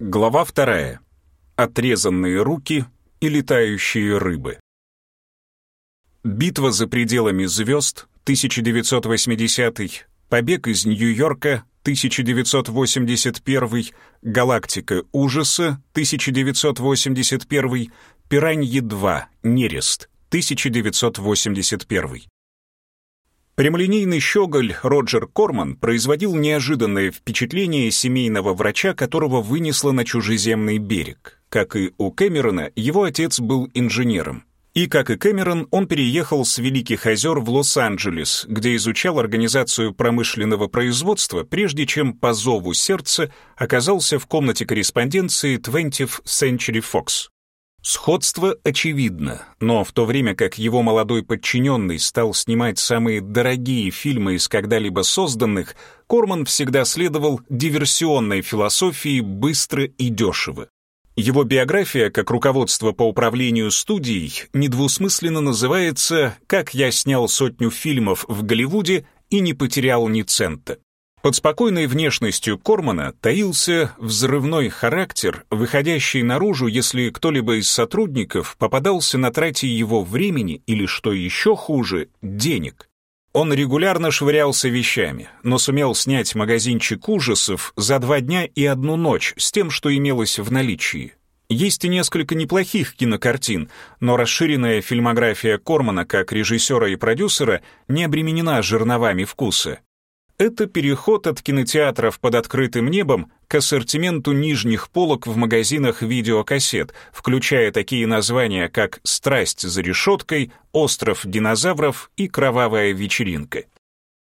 Глава вторая. Отрезанные руки и летающие рыбы. Битва за пределами звезд, 1980 Побег из Нью-Йорка, 1981 Галактика ужаса, 1981 Пираньи 2. Нерест, 1981 Прямолинейный щеголь Роджер Корман производил неожиданное впечатление семейного врача, которого вынесло на чужеземный берег. Как и у Кэмерона, его отец был инженером. И, как и Кэмерон, он переехал с Великих озер в Лос-Анджелес, где изучал организацию промышленного производства, прежде чем по зову сердца оказался в комнате корреспонденции 20th Century Fox. Сходство очевидно, но в то время как его молодой подчиненный стал снимать самые дорогие фильмы из когда-либо созданных, Корман всегда следовал диверсионной философии быстро и дешево. Его биография, как руководство по управлению студией, недвусмысленно называется «Как я снял сотню фильмов в Голливуде и не потерял ни цента». Под спокойной внешностью Кормана таился взрывной характер, выходящий наружу, если кто-либо из сотрудников попадался на трате его времени или, что еще хуже, денег. Он регулярно швырялся вещами, но сумел снять магазинчик ужасов за два дня и одну ночь с тем, что имелось в наличии. Есть и несколько неплохих кинокартин, но расширенная фильмография Кормана как режиссера и продюсера не обременена жерновами вкуса. Это переход от кинотеатров под открытым небом к ассортименту нижних полок в магазинах видеокассет, включая такие названия, как «Страсть за решеткой», «Остров динозавров» и «Кровавая вечеринка».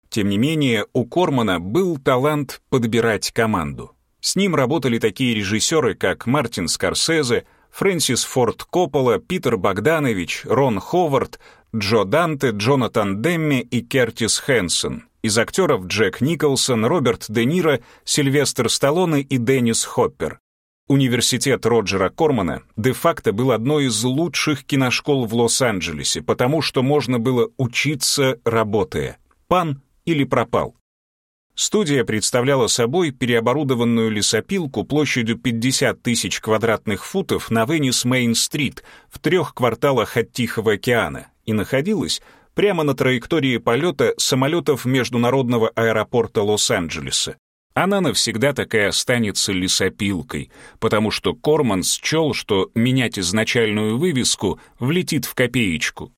Тем не менее, у Кормана был талант подбирать команду. С ним работали такие режиссеры, как Мартин Скорсезе, Фрэнсис Форд Коппола, Питер Богданович, Рон Ховард, Джо Данте, Джонатан Демми и Кертис Хэнсон — из актеров Джек Николсон, Роберт Де Ниро, Сильвестр Сталлоне и Деннис Хоппер. Университет Роджера Кормана де-факто был одной из лучших киношкол в Лос-Анджелесе, потому что можно было учиться, работая. Пан или пропал. Студия представляла собой переоборудованную лесопилку площадью 50 тысяч квадратных футов на Венес-Мейн-стрит в трех кварталах от Тихого океана и находилась прямо на траектории полета самолетов международного аэропорта Лос-Анджелеса. Она навсегда такая останется лесопилкой, потому что Корман счел, что менять изначальную вывеску влетит в копеечку.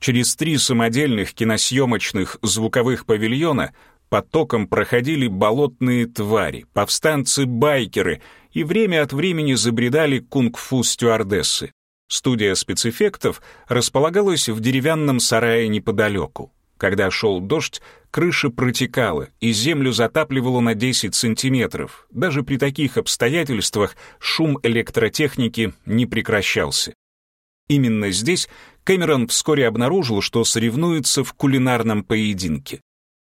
Через три самодельных киносъемочных звуковых павильона потоком проходили болотные твари, повстанцы-байкеры и время от времени забредали кунг-фу стюардессы. Студия спецэффектов располагалась в деревянном сарае неподалеку. Когда шел дождь, крыша протекала, и землю затапливало на 10 сантиметров. Даже при таких обстоятельствах шум электротехники не прекращался. Именно здесь Кэмерон вскоре обнаружил, что соревнуется в кулинарном поединке.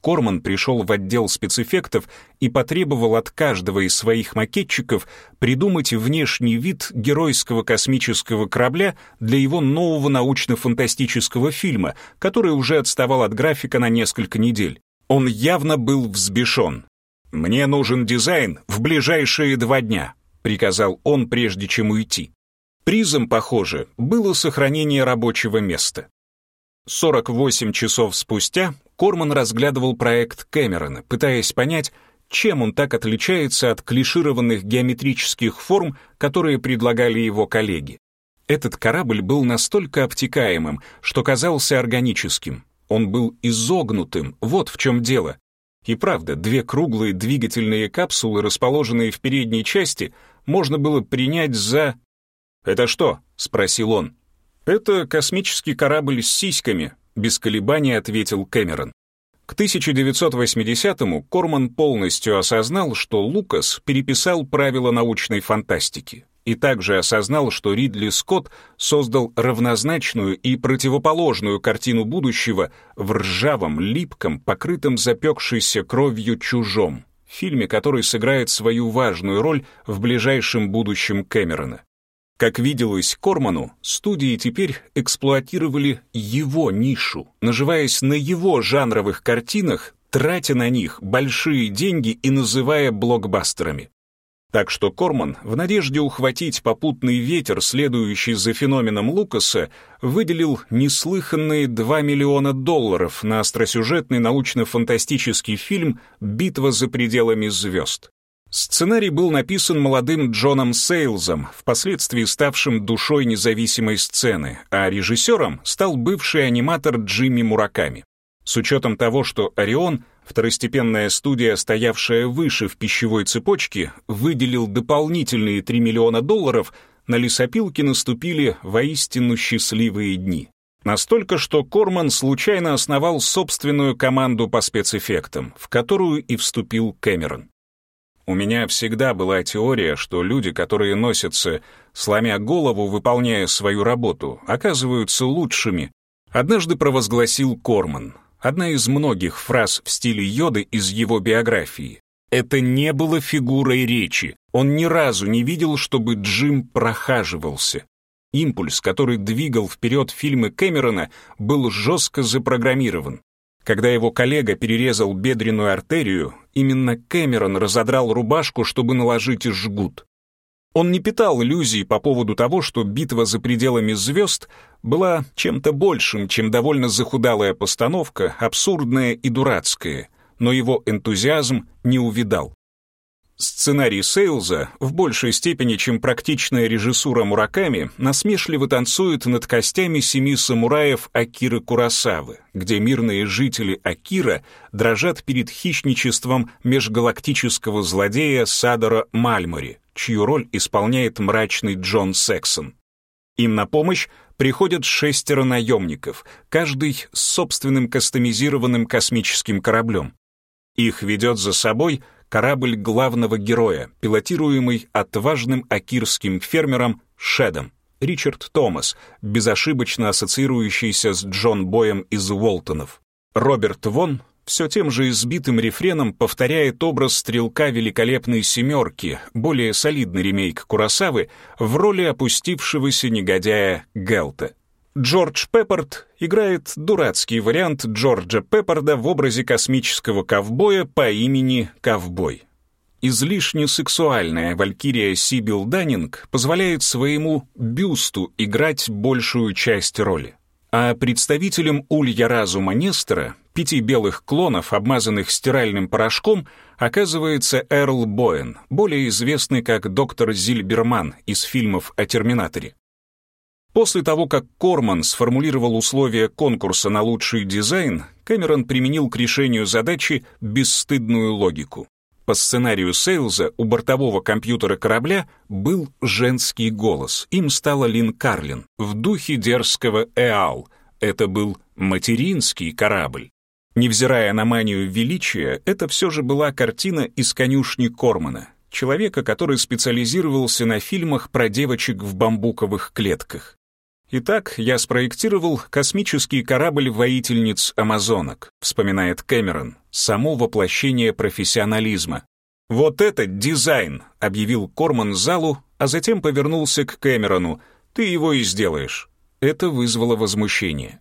Корман пришел в отдел спецэффектов и потребовал от каждого из своих макетчиков придумать внешний вид геройского космического корабля для его нового научно-фантастического фильма, который уже отставал от графика на несколько недель. Он явно был взбешен. «Мне нужен дизайн в ближайшие два дня», — приказал он, прежде чем уйти. Призом, похоже, было сохранение рабочего места. 48 часов спустя Корман разглядывал проект Кэмерона, пытаясь понять, чем он так отличается от клишированных геометрических форм, которые предлагали его коллеги. Этот корабль был настолько обтекаемым, что казался органическим. Он был изогнутым, вот в чем дело. И правда, две круглые двигательные капсулы, расположенные в передней части, можно было принять за... «Это что?» — спросил он. «Это космический корабль с сиськами», — без колебаний ответил Кэмерон. К 1980-му Корман полностью осознал, что Лукас переписал правила научной фантастики и также осознал, что Ридли Скотт создал равнозначную и противоположную картину будущего в ржавом, липком, покрытом запекшейся кровью чужом, фильме, который сыграет свою важную роль в ближайшем будущем Кэмерона. Как виделось Корману, студии теперь эксплуатировали его нишу, наживаясь на его жанровых картинах, тратя на них большие деньги и называя блокбастерами. Так что Корман, в надежде ухватить попутный ветер, следующий за феноменом Лукаса, выделил неслыханные 2 миллиона долларов на остросюжетный научно-фантастический фильм «Битва за пределами звезд». Сценарий был написан молодым Джоном Сейлзом, впоследствии ставшим душой независимой сцены, а режиссером стал бывший аниматор Джимми Мураками. С учетом того, что «Орион» Второстепенная студия, стоявшая выше в пищевой цепочке, выделил дополнительные 3 миллиона долларов, на лесопилке наступили воистину счастливые дни. Настолько, что Корман случайно основал собственную команду по спецэффектам, в которую и вступил Кэмерон. У меня всегда была теория, что люди, которые носятся, сломя голову, выполняя свою работу, оказываются лучшими. Однажды провозгласил Корман — одна из многих фраз в стиле Йоды из его биографии. Это не было фигурой речи. Он ни разу не видел, чтобы Джим прохаживался. Импульс, который двигал вперед фильмы Кэмерона, был жестко запрограммирован. Когда его коллега перерезал бедренную артерию, именно Кэмерон разодрал рубашку, чтобы наложить жгут. Он не питал иллюзий по поводу того, что битва за пределами звезд была чем-то большим, чем довольно захудалая постановка, абсурдная и дурацкая, но его энтузиазм не увидал. Сценарий Сейлза в большей степени, чем практичная режиссура Мураками, насмешливо танцует над костями семи самураев Акиры Курасавы, где мирные жители Акира дрожат перед хищничеством межгалактического злодея Садора Мальмори, чью роль исполняет мрачный Джон Сексон. Им на помощь приходят шестеро наемников, каждый с собственным кастомизированным космическим кораблем. Их ведет за собой корабль главного героя, пилотируемый отважным акирским фермером Шедом, Ричард Томас, безошибочно ассоциирующийся с Джон Боем из Уолтонов. Роберт Вон все тем же избитым рефреном повторяет образ стрелка великолепной семерки, более солидный ремейк Курасавы, в роли опустившегося негодяя Гелта. Джордж Пеппорт играет дурацкий вариант Джорджа Пеппорда в образе космического ковбоя по имени Ковбой. Излишне сексуальная валькирия Сибил Даннинг позволяет своему бюсту играть большую часть роли. А представителем улья разума Нестора пяти белых клонов, обмазанных стиральным порошком, оказывается Эрл Боэн, более известный как доктор Зильберман из фильмов о Терминаторе. После того, как Корман сформулировал условия конкурса на лучший дизайн, Кэмерон применил к решению задачи бесстыдную логику. По сценарию Сейлза у бортового компьютера корабля был женский голос. Им стала Лин Карлин в духе дерзкого Эал. Это был материнский корабль. Невзирая на манию величия, это все же была картина из конюшни Кормана, человека, который специализировался на фильмах про девочек в бамбуковых клетках. Итак, я спроектировал космический корабль воительниц Амазонок, вспоминает Кэмерон, само воплощение профессионализма. «Вот этот дизайн», — объявил Корман залу, а затем повернулся к Кэмерону. «Ты его и сделаешь». Это вызвало возмущение.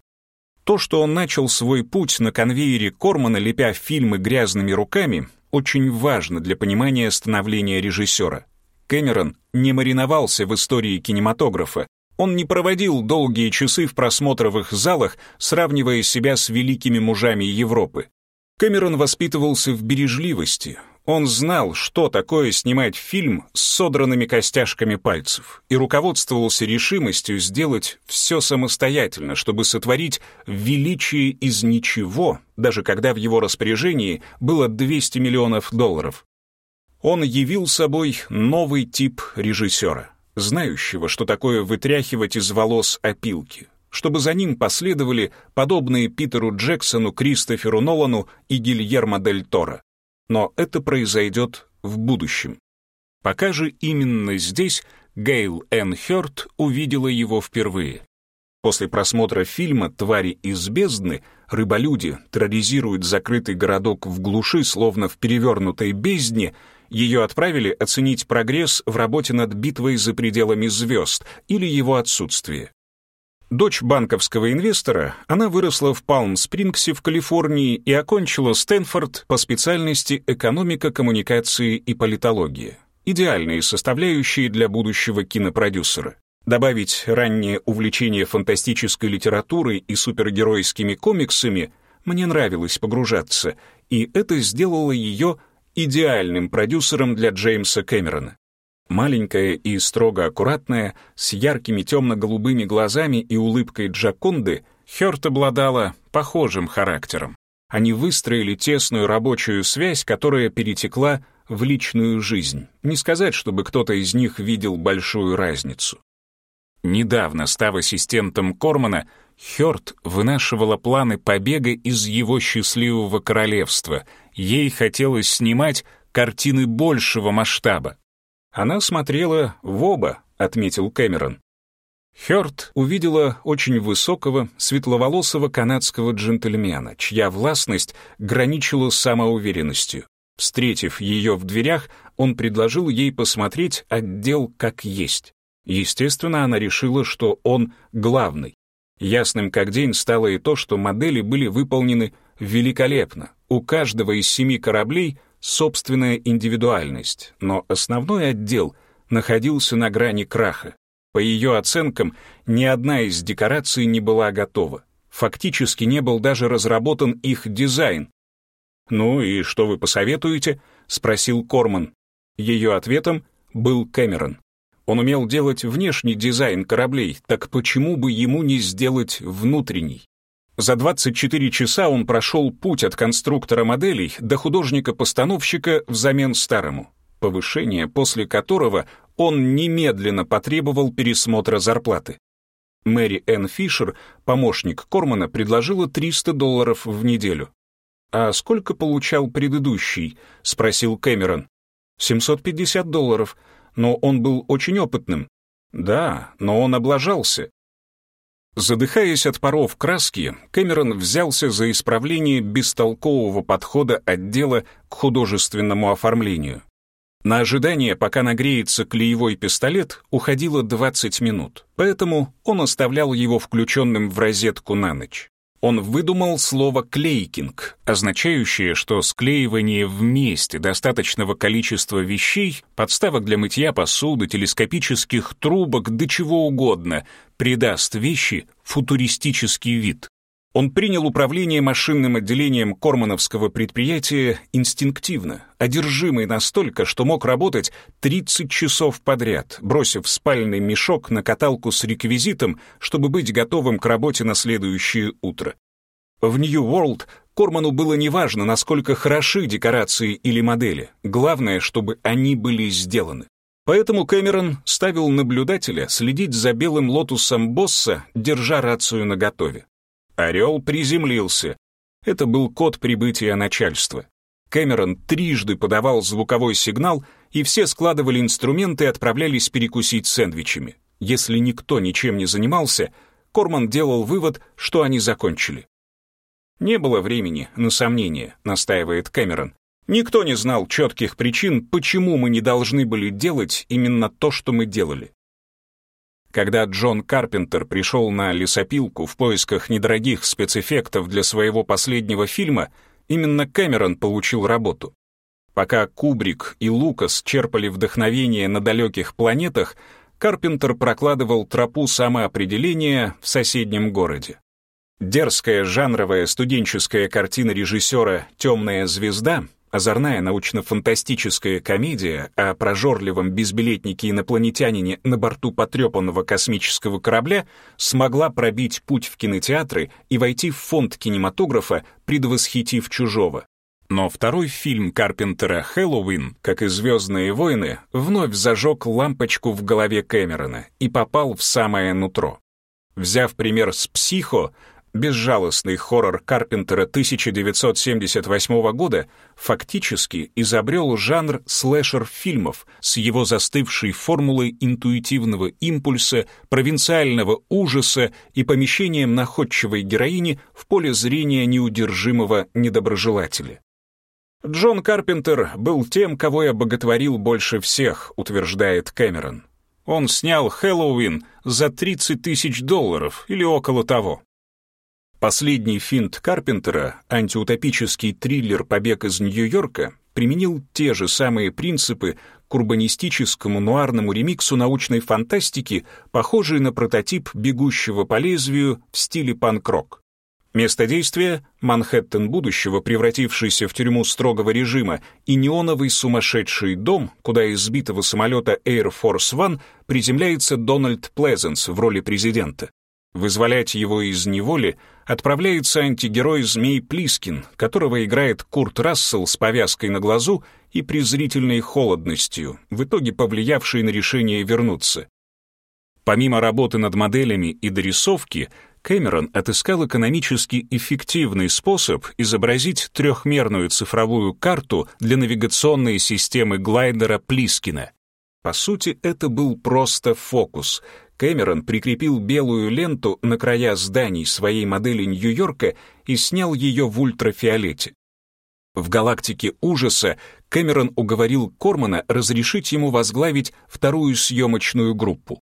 То, что он начал свой путь на конвейере Кормана, лепя фильмы грязными руками, очень важно для понимания становления режиссера. Кэмерон не мариновался в истории кинематографа, он не проводил долгие часы в просмотровых залах, сравнивая себя с великими мужами Европы. Кэмерон воспитывался в бережливости, он знал, что такое снимать фильм с содранными костяшками пальцев, и руководствовался решимостью сделать все самостоятельно, чтобы сотворить величие из ничего, даже когда в его распоряжении было 200 миллионов долларов. Он явил собой новый тип режиссера, знающего, что такое вытряхивать из волос опилки, чтобы за ним последовали подобные Питеру Джексону, Кристоферу Нолану и Гильермо Дель Торо но это произойдет в будущем. Пока же именно здесь Гейл Энн Хёрд увидела его впервые. После просмотра фильма «Твари из бездны» рыболюди терроризируют закрытый городок в глуши, словно в перевернутой бездне, ее отправили оценить прогресс в работе над битвой за пределами звезд или его отсутствие. Дочь банковского инвестора, она выросла в Палм-Спрингсе в Калифорнии и окончила Стэнфорд по специальности экономика, коммуникации и политология. идеальные составляющие для будущего кинопродюсера. Добавить раннее увлечение фантастической литературой и супергеройскими комиксами мне нравилось погружаться, и это сделало ее идеальным продюсером для Джеймса Кэмерона. Маленькая и строго аккуратная, с яркими темно-голубыми глазами и улыбкой Джаконды, Хёрт обладала похожим характером. Они выстроили тесную рабочую связь, которая перетекла в личную жизнь. Не сказать, чтобы кто-то из них видел большую разницу. Недавно, став ассистентом Кормана, Хёрт вынашивала планы побега из его счастливого королевства. Ей хотелось снимать картины большего масштаба. Она смотрела в оба, отметил Кэмерон. Хёрд увидела очень высокого, светловолосого канадского джентльмена, чья властность граничила самоуверенностью. Встретив ее в дверях, он предложил ей посмотреть отдел как есть. Естественно, она решила, что он главный. Ясным как день стало и то, что модели были выполнены великолепно. У каждого из семи кораблей собственная индивидуальность, но основной отдел находился на грани краха. По ее оценкам, ни одна из декораций не была готова. Фактически не был даже разработан их дизайн. «Ну и что вы посоветуете?» — спросил Корман. Ее ответом был Кэмерон. Он умел делать внешний дизайн кораблей, так почему бы ему не сделать внутренний? За 24 часа он прошел путь от конструктора моделей до художника-постановщика взамен старому, повышение после которого он немедленно потребовал пересмотра зарплаты. Мэри Энн Фишер, помощник Кормана, предложила 300 долларов в неделю. «А сколько получал предыдущий?» — спросил Кэмерон. «750 долларов, но он был очень опытным». «Да, но он облажался». Задыхаясь от паров краски, Кэмерон взялся за исправление бестолкового подхода отдела к художественному оформлению. На ожидание, пока нагреется клеевой пистолет, уходило 20 минут, поэтому он оставлял его включенным в розетку на ночь. Он выдумал слово «клейкинг», означающее, что склеивание вместе достаточного количества вещей, подставок для мытья посуды, телескопических трубок, да чего угодно, придаст вещи футуристический вид. Он принял управление машинным отделением кормановского предприятия инстинктивно, одержимый настолько, что мог работать 30 часов подряд, бросив спальный мешок на каталку с реквизитом, чтобы быть готовым к работе на следующее утро. В New World Корману было неважно, насколько хороши декорации или модели, главное, чтобы они были сделаны. Поэтому Кэмерон ставил наблюдателя следить за белым лотусом босса, держа рацию наготове. Орел приземлился. Это был код прибытия начальства. Кэмерон трижды подавал звуковой сигнал, и все складывали инструменты и отправлялись перекусить сэндвичами. Если никто ничем не занимался, Корман делал вывод, что они закончили. «Не было времени на сомнения», — настаивает Кэмерон. «Никто не знал четких причин, почему мы не должны были делать именно то, что мы делали. Когда Джон Карпентер пришел на лесопилку в поисках недорогих спецэффектов для своего последнего фильма, именно Кэмерон получил работу. Пока Кубрик и Лукас черпали вдохновение на далеких планетах, Карпентер прокладывал тропу самоопределения в соседнем городе. Дерзкая жанровая студенческая картина режиссера «Темная звезда» Озорная научно-фантастическая комедия о прожорливом безбилетнике-инопланетянине на борту потрепанного космического корабля смогла пробить путь в кинотеатры и войти в фонд кинематографа, предвосхитив «Чужого». Но второй фильм Карпентера «Хэллоуин», как и «Звездные войны», вновь зажег лампочку в голове Кэмерона и попал в самое нутро. Взяв пример с «Психо», безжалостный хоррор Карпентера 1978 года фактически изобрел жанр слэшер-фильмов с его застывшей формулой интуитивного импульса, провинциального ужаса и помещением находчивой героини в поле зрения неудержимого недоброжелателя. Джон Карпентер был тем, кого я боготворил больше всех, утверждает Кэмерон. Он снял «Хэллоуин» за 30 тысяч долларов или около того. Последний финт Карпентера, антиутопический триллер «Побег из Нью-Йорка», применил те же самые принципы, к урбанистическому нуарному ремиксу научной фантастики, похожий на прототип «Бегущего по лезвию» в стиле панк-рок. Место действия — Манхэттен будущего, превратившийся в тюрьму строгого режима, и неоновый сумасшедший дом, куда из сбитого самолета Air Force One приземляется Дональд Плезенс в роли президента. Вызволять его из неволи отправляется антигерой Змей Плискин, которого играет Курт Рассел с повязкой на глазу и презрительной холодностью, в итоге повлиявшей на решение вернуться. Помимо работы над моделями и дорисовки, Кэмерон отыскал экономически эффективный способ изобразить трехмерную цифровую карту для навигационной системы глайдера Плискина. По сути, это был просто фокус. Кэмерон прикрепил белую ленту на края зданий своей модели Нью-Йорка и снял ее в ультрафиолете. В «Галактике ужаса» Кэмерон уговорил Кормана разрешить ему возглавить вторую съемочную группу.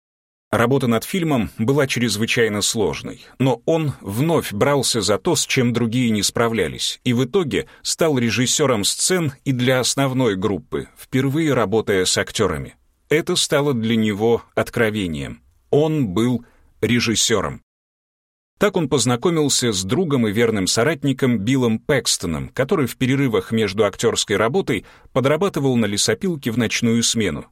Работа над фильмом была чрезвычайно сложной, но он вновь брался за то, с чем другие не справлялись, и в итоге стал режиссером сцен и для основной группы, впервые работая с актерами. Это стало для него откровением. Он был режиссером. Так он познакомился с другом и верным соратником Биллом Пэкстоном, который в перерывах между актерской работой подрабатывал на лесопилке в ночную смену,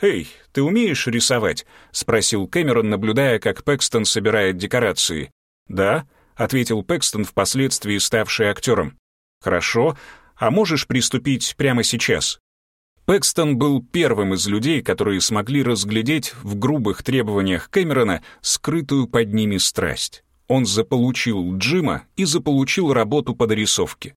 «Эй, ты умеешь рисовать?» — спросил Кэмерон, наблюдая, как Пэкстон собирает декорации. «Да», — ответил Пэкстон, впоследствии ставший актером. «Хорошо, а можешь приступить прямо сейчас?» Пэкстон был первым из людей, которые смогли разглядеть в грубых требованиях Кэмерона скрытую под ними страсть. Он заполучил Джима и заполучил работу по дорисовке.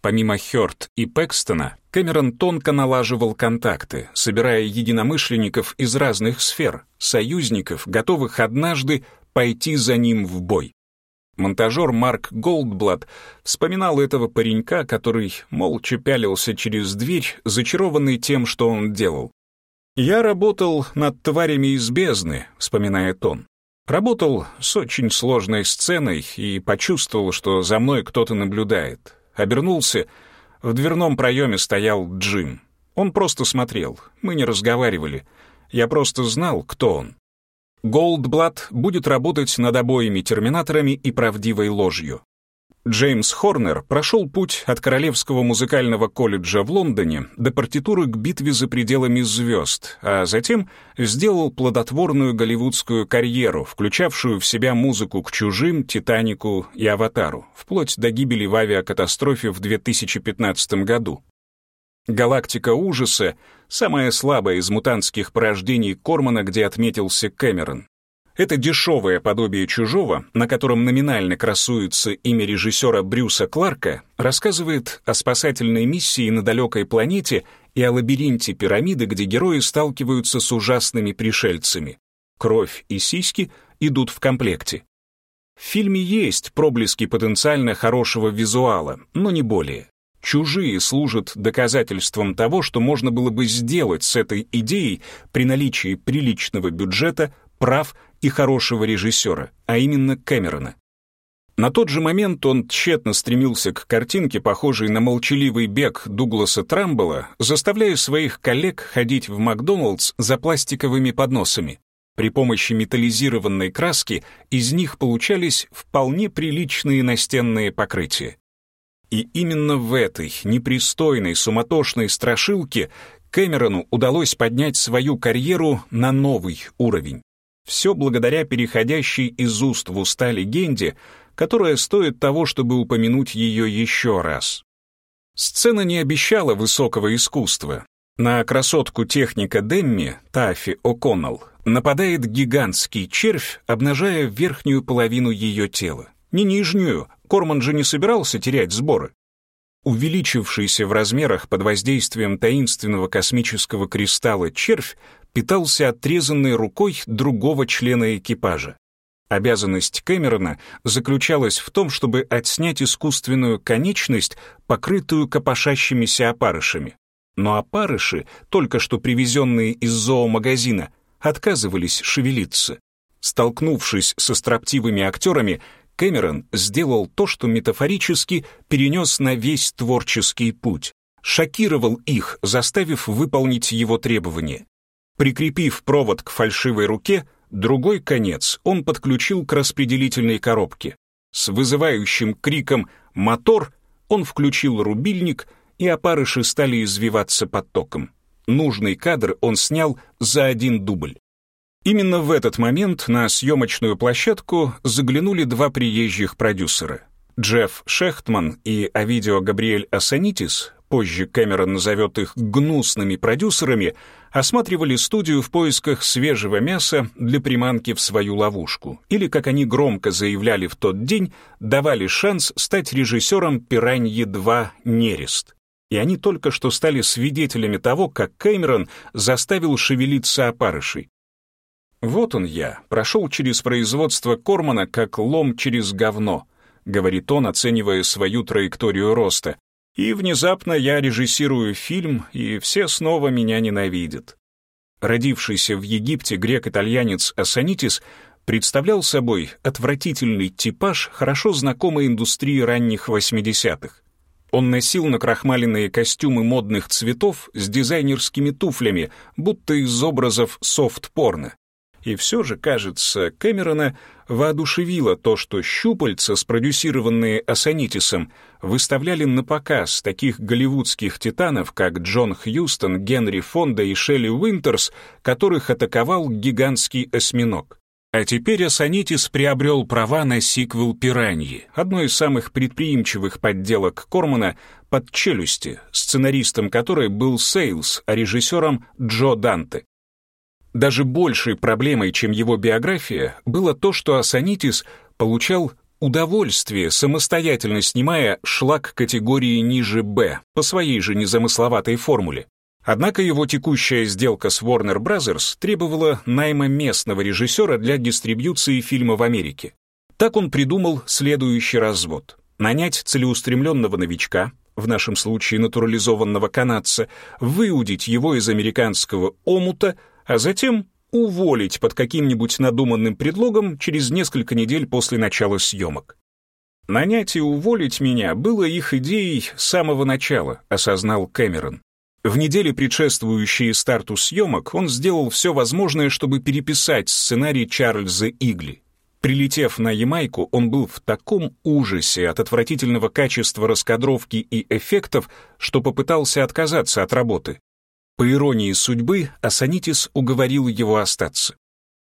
Помимо Хёрд и Пэкстона, Кэмерон тонко налаживал контакты, собирая единомышленников из разных сфер, союзников, готовых однажды пойти за ним в бой. Монтажер Марк Голдблат вспоминал этого паренька, который молча пялился через дверь, зачарованный тем, что он делал. «Я работал над тварями из бездны», — вспоминает он. Работал с очень сложной сценой и почувствовал, что за мной кто-то наблюдает. Обернулся. В дверном проеме стоял Джим. Он просто смотрел. Мы не разговаривали. Я просто знал, кто он. Голдблат будет работать над обоими терминаторами и правдивой ложью. Джеймс Хорнер прошел путь от Королевского музыкального колледжа в Лондоне до партитуры к битве за пределами звезд, а затем сделал плодотворную голливудскую карьеру, включавшую в себя музыку к «Чужим», «Титанику» и «Аватару», вплоть до гибели в авиакатастрофе в 2015 году. «Галактика ужаса» — самая слабая из мутантских порождений Кормана, где отметился Кэмерон. Это дешевое подобие «Чужого», на котором номинально красуется имя режиссера Брюса Кларка, рассказывает о спасательной миссии на далекой планете и о лабиринте пирамиды, где герои сталкиваются с ужасными пришельцами. Кровь и сиськи идут в комплекте. В фильме есть проблески потенциально хорошего визуала, но не более. Чужие служат доказательством того, что можно было бы сделать с этой идеей при наличии приличного бюджета, прав и хорошего режиссера, а именно Кэмерона. На тот же момент он тщетно стремился к картинке, похожей на молчаливый бег Дугласа Трамбола, заставляя своих коллег ходить в Макдоналдс за пластиковыми подносами. При помощи металлизированной краски из них получались вполне приличные настенные покрытия. И именно в этой непристойной, суматошной страшилке Кэмерону удалось поднять свою карьеру на новый уровень. Все благодаря переходящей из уст в уста легенде, которая стоит того, чтобы упомянуть ее еще раз. Сцена не обещала высокого искусства. На красотку техника Демми, Таффи О'Коннелл, нападает гигантский червь, обнажая верхнюю половину ее тела. Не нижнюю, Корман же не собирался терять сборы. Увеличившийся в размерах под воздействием таинственного космического кристалла червь питался отрезанной рукой другого члена экипажа. Обязанность Кэмерона заключалась в том, чтобы отснять искусственную конечность, покрытую копошащимися опарышами. Но опарыши, только что привезенные из зоомагазина, отказывались шевелиться. Столкнувшись со строптивыми актерами, Кэмерон сделал то, что метафорически перенес на весь творческий путь. шокировал их, заставив выполнить его требования. Прикрепив провод к фальшивой руке, другой конец он подключил к распределительной коробке. С вызывающим криком «Мотор!» он включил рубильник, и опарыши стали извиваться под током. Нужный кадр он снял за один дубль. Именно в этот момент на съемочную площадку заглянули два приезжих продюсера. Джефф Шехтман и Авидио Габриэль Асанитис позже Кэмерон назовет их гнусными продюсерами, осматривали студию в поисках свежего мяса для приманки в свою ловушку, или, как они громко заявляли в тот день, давали шанс стать режиссером «Пираньи-2. Нерест». И они только что стали свидетелями того, как Кэмерон заставил шевелиться опарышей. «Вот он я, прошел через производство Кормана, как лом через говно», — говорит он, оценивая свою траекторию роста. И внезапно я режиссирую фильм, и все снова меня ненавидят. Родившийся в Египте грек-итальянец Асанитис представлял собой отвратительный типаж хорошо знакомой индустрии ранних 80-х. Он носил накрахмаленные костюмы модных цветов с дизайнерскими туфлями, будто из образов софт-порно. И все же, кажется, Кэмерона воодушевило то, что щупальца, спродюсированные Ассонитисом, выставляли напоказ таких голливудских титанов, как Джон Хьюстон, Генри Фонда и Шелли Уинтерс, которых атаковал гигантский осьминог. А теперь Ассонитис приобрел права на сиквел «Пираньи», одной из самых предприимчивых подделок Кормана под «Челюсти», сценаристом которой был Сейлс, а режиссером Джо Данте. Даже большей проблемой, чем его биография, было то, что Асанитис получал удовольствие, самостоятельно снимая шлак категории ниже «Б» по своей же незамысловатой формуле. Однако его текущая сделка с Warner Bros. требовала найма местного режиссера для дистрибьюции фильма в Америке. Так он придумал следующий развод. Нанять целеустремленного новичка, в нашем случае натурализованного канадца, выудить его из американского омута, а затем уволить под каким-нибудь надуманным предлогом через несколько недель после начала съемок. Нанять и уволить меня было их идеей с самого начала, осознал Кэмерон. В неделе, предшествующие старту съемок, он сделал все возможное, чтобы переписать сценарий Чарльза Игли. Прилетев на Ямайку, он был в таком ужасе от отвратительного качества раскадровки и эффектов, что попытался отказаться от работы. По иронии судьбы, Асанитис уговорил его остаться.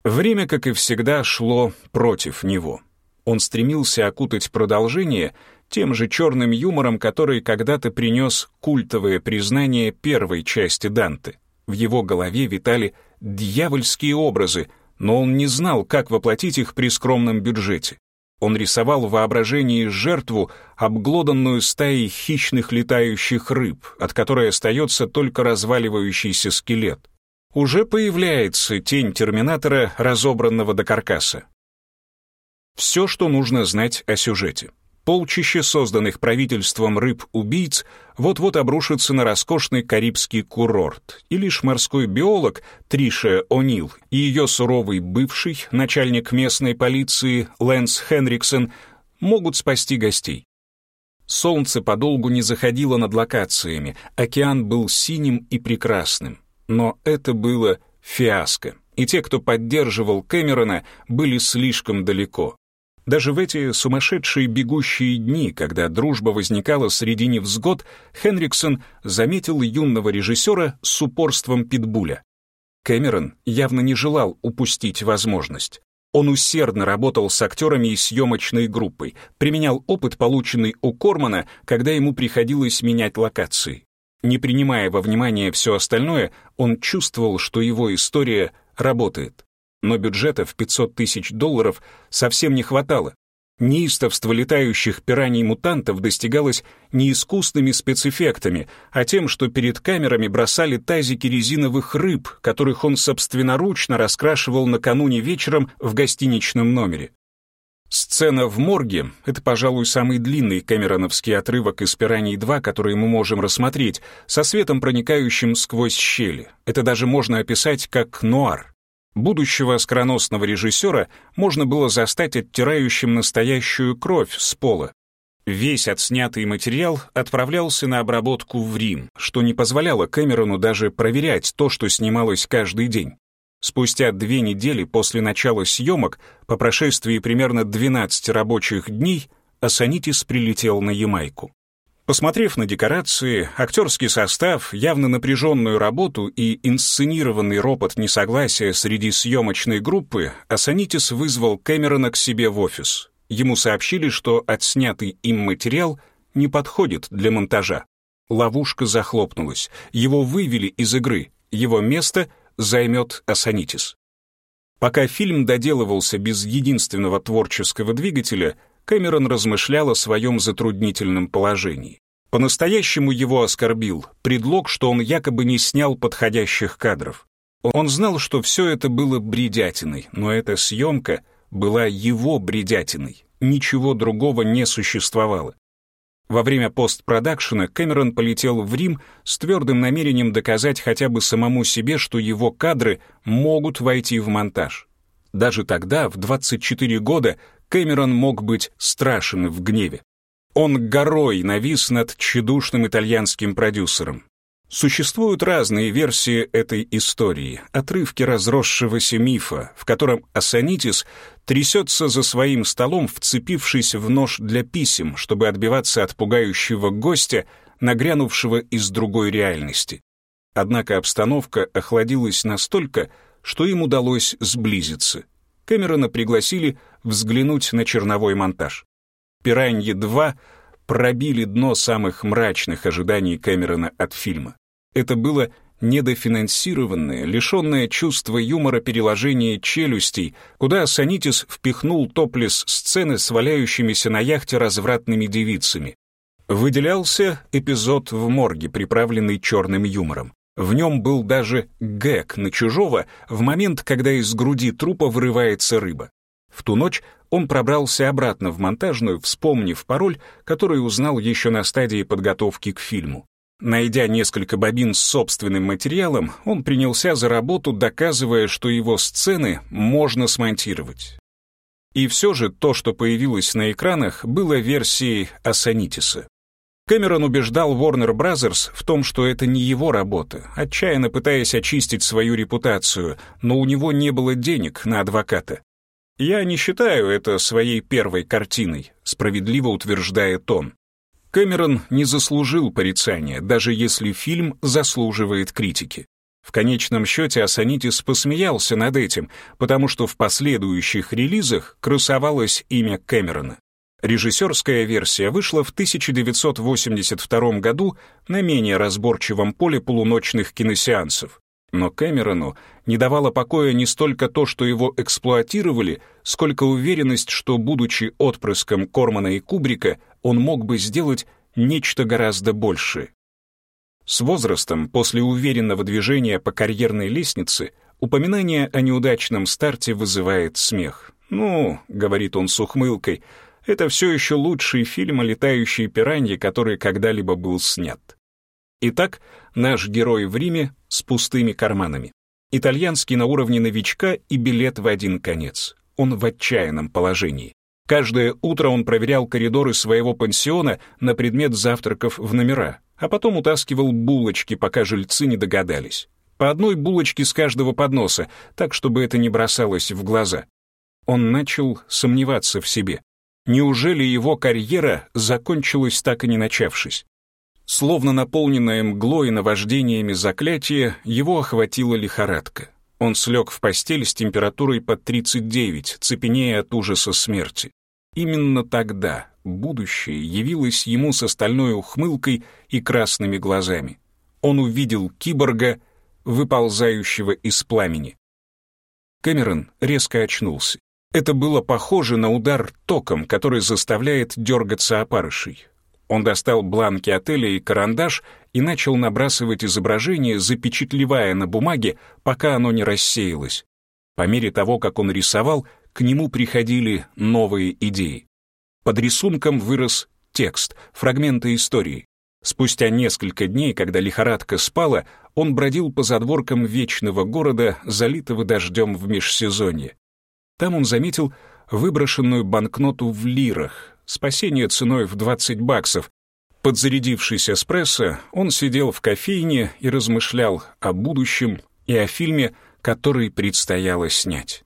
Время, как и всегда, шло против него. Он стремился окутать продолжение тем же черным юмором, который когда-то принес культовое признание первой части Данте. В его голове витали дьявольские образы, но он не знал, как воплотить их при скромном бюджете. Он рисовал в воображении жертву, обглоданную стаей хищных летающих рыб, от которой остается только разваливающийся скелет. Уже появляется тень терминатора, разобранного до каркаса. Все, что нужно знать о сюжете. Полчище созданных правительством рыб-убийц вот-вот обрушится на роскошный карибский курорт, и лишь морской биолог Триша О'Нил и ее суровый бывший начальник местной полиции Лэнс Хенриксон могут спасти гостей. Солнце подолгу не заходило над локациями, океан был синим и прекрасным. Но это было фиаско, и те, кто поддерживал Кэмерона, были слишком далеко. Даже в эти сумасшедшие бегущие дни, когда дружба возникала среди невзгод, Хенриксон заметил юного режиссера с упорством питбуля. Кэмерон явно не желал упустить возможность. Он усердно работал с актерами и съемочной группой, применял опыт, полученный у Кормана, когда ему приходилось менять локации. Не принимая во внимание все остальное, он чувствовал, что его история работает но бюджета в 500 тысяч долларов совсем не хватало. Неистовство летающих пираний-мутантов достигалось не искусными спецэффектами, а тем, что перед камерами бросали тазики резиновых рыб, которых он собственноручно раскрашивал накануне вечером в гостиничном номере. Сцена в морге — это, пожалуй, самый длинный камероновский отрывок из «Пираний-2», который мы можем рассмотреть, со светом, проникающим сквозь щели. Это даже можно описать как нуар. Будущего скороносного режиссера можно было застать оттирающим настоящую кровь с пола. Весь отснятый материал отправлялся на обработку в Рим, что не позволяло Кэмерону даже проверять то, что снималось каждый день. Спустя две недели после начала съемок, по прошествии примерно 12 рабочих дней, Асанитис прилетел на Ямайку. Посмотрев на декорации, актерский состав, явно напряженную работу и инсценированный ропот несогласия среди съемочной группы, Асанитис вызвал Кэмерона к себе в офис. Ему сообщили, что отснятый им материал не подходит для монтажа. Ловушка захлопнулась, его вывели из игры, его место займет Асанитис. Пока фильм доделывался без единственного творческого двигателя, Кэмерон размышлял о своем затруднительном положении. По-настоящему его оскорбил предлог, что он якобы не снял подходящих кадров. Он знал, что все это было бредятиной, но эта съемка была его бредятиной. Ничего другого не существовало. Во время постпродакшена Кэмерон полетел в Рим с твердым намерением доказать хотя бы самому себе, что его кадры могут войти в монтаж. Даже тогда, в 24 года, Кэмерон мог быть страшен в гневе. Он горой навис над тщедушным итальянским продюсером. Существуют разные версии этой истории, отрывки разросшегося мифа, в котором Асанитис трясется за своим столом, вцепившись в нож для писем, чтобы отбиваться от пугающего гостя, нагрянувшего из другой реальности. Однако обстановка охладилась настолько, что им удалось сблизиться. Кэмерона пригласили взглянуть на черновой монтаж. «Пираньи-2» пробили дно самых мрачных ожиданий Кэмерона от фильма. Это было недофинансированное, лишенное чувства юмора переложение челюстей, куда Санитис впихнул топлес сцены с валяющимися на яхте развратными девицами. Выделялся эпизод в морге, приправленный черным юмором. В нем был даже гэг на чужого в момент, когда из груди трупа вырывается рыба. В ту ночь он пробрался обратно в монтажную, вспомнив пароль, который узнал еще на стадии подготовки к фильму. Найдя несколько бобин с собственным материалом, он принялся за работу, доказывая, что его сцены можно смонтировать. И все же то, что появилось на экранах, было версией Асанитиса. Кэмерон убеждал Warner Bros. в том, что это не его работа, отчаянно пытаясь очистить свою репутацию, но у него не было денег на адвоката. «Я не считаю это своей первой картиной», справедливо утверждает он. Кэмерон не заслужил порицания, даже если фильм заслуживает критики. В конечном счете Асанитис посмеялся над этим, потому что в последующих релизах красовалось имя Кэмерона. Режиссерская версия вышла в 1982 году на менее разборчивом поле полуночных киносеансов. Но Кэмерону не давало покоя не столько то, что его эксплуатировали, сколько уверенность, что, будучи отпрыском Кормана и Кубрика, он мог бы сделать нечто гораздо большее. С возрастом, после уверенного движения по карьерной лестнице, упоминание о неудачном старте вызывает смех. «Ну», — говорит он с ухмылкой, — это все еще лучший фильм о летающей пиранье, который когда-либо был снят. Итак, наш герой в Риме с пустыми карманами. Итальянский на уровне новичка и билет в один конец. Он в отчаянном положении. Каждое утро он проверял коридоры своего пансиона на предмет завтраков в номера, а потом утаскивал булочки, пока жильцы не догадались. По одной булочке с каждого подноса, так, чтобы это не бросалось в глаза. Он начал сомневаться в себе. Неужели его карьера закончилась так и не начавшись? Словно наполненное мглой и наваждениями заклятия, его охватила лихорадка. Он слег в постель с температурой под 39, цепенея от ужаса смерти. Именно тогда будущее явилось ему с остальной ухмылкой и красными глазами. Он увидел киборга, выползающего из пламени. Кэмерон резко очнулся. Это было похоже на удар током, который заставляет дергаться опарышей. Он достал бланки отеля и карандаш и начал набрасывать изображение, запечатлевая на бумаге, пока оно не рассеялось. По мере того, как он рисовал, к нему приходили новые идеи. Под рисунком вырос текст, фрагменты истории. Спустя несколько дней, когда лихорадка спала, он бродил по задворкам вечного города, залитого дождем в межсезонье. Там он заметил выброшенную банкноту в лирах, спасение ценой в 20 баксов. Подзарядившись эспрессо, он сидел в кофейне и размышлял о будущем и о фильме, который предстояло снять.